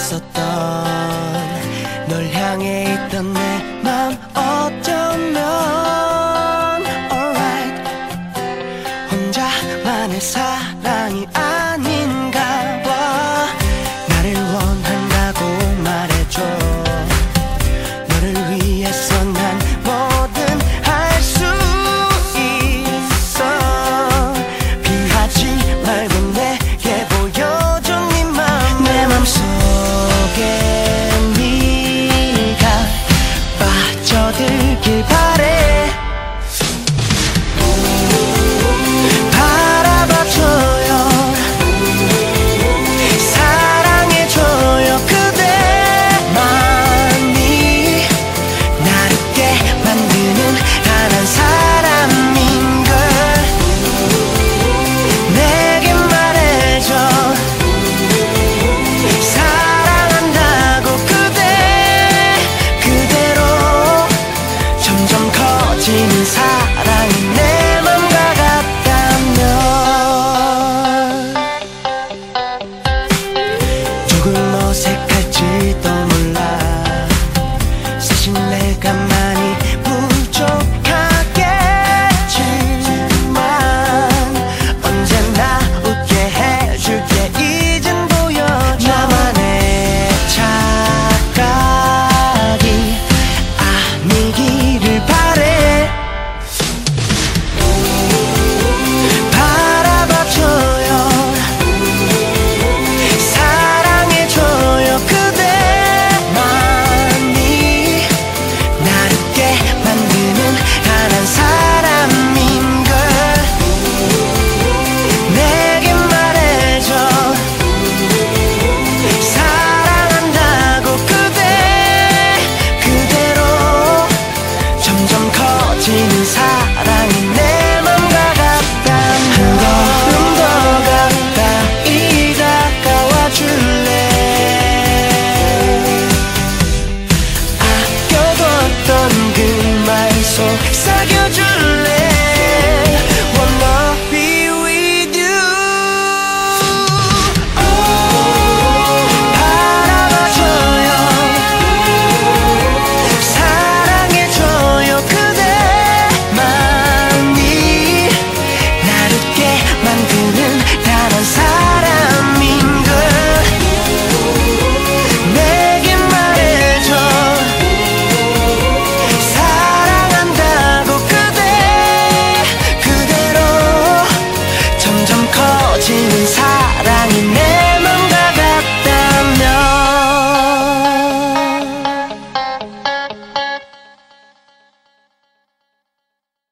essa.